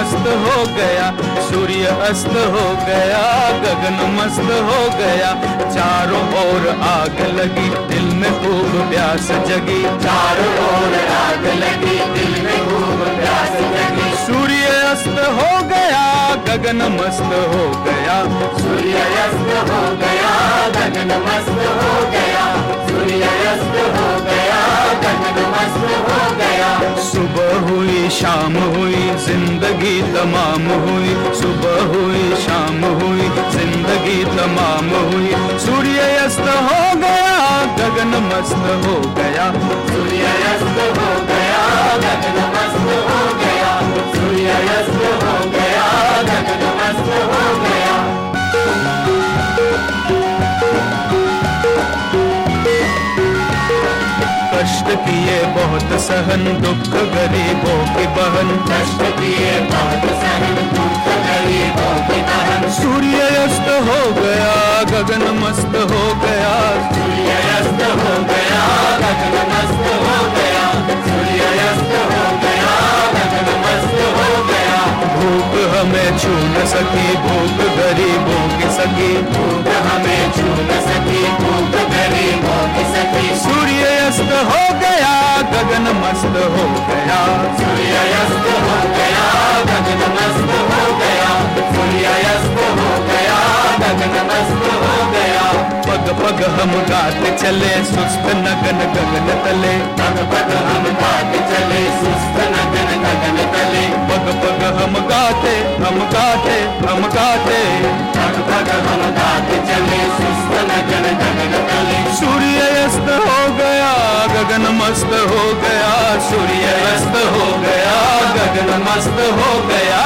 मस्त हो गया सूर्य अस्त हो गया गगन मस्त हो गया। चारों ओर आग लगी दिल में खूब प्यास जगी। चारों ओर आग लगी दिल में खूब प्यास जगी। सूर्य अस्त हो गया गगन मस्त हो गया। सूर्य अस्त हो गया गगन मस्त हो गया। सूर्य अस्त हो गया गगन मस्त हो गया। सुबह हुई शाम हुई ज़िंदगी तमाम हुई, सुबह हुई, शाम हुई, ज़िंदगी तमाम हुई। सूर्य अस्त हो गया, गगन मस्त हो गया। सूर्य अस्त हो गया बहुत सहन दुख गरीबों की बहन। कष्ट किए बहुत सहन दुख गरीबों की दहन सूर्य अस्त हो गया गगन मस्त हो गया। सूर्य अस्त हो गया गगन मस्त हो गया। सूर्य अस्त हो गया गगन मस्त हो गया। भूख हमें छू न सकी भूख गरीबों की सकी। भूख हमें छू न सकी भूख गरीबों की सकी। हो गया। सूर्य अस्त हो गया गगन मस्त हो गया। सूर्य अस्त हो गया गगन मस्त हो गया। पग पग हम गाते चले सुस्त नगन गगन तले। पग पग हम गाते चले सुस्त नगन गगन तले। पग पग हम गाते हम गाते हम गाते। पग पग हम गाते चले सुस्त नगन गगन तले। सूर्य अस्त हो गया गगन मस्त हो गया। सूर्य अस्त हो गया, गगन मस्त हो गया।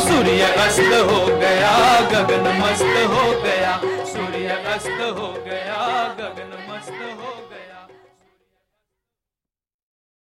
सूर्य अस्त हो गया, गगन मस्त हो गया। सूर्य अस्त हो गया, गगन मस्त हो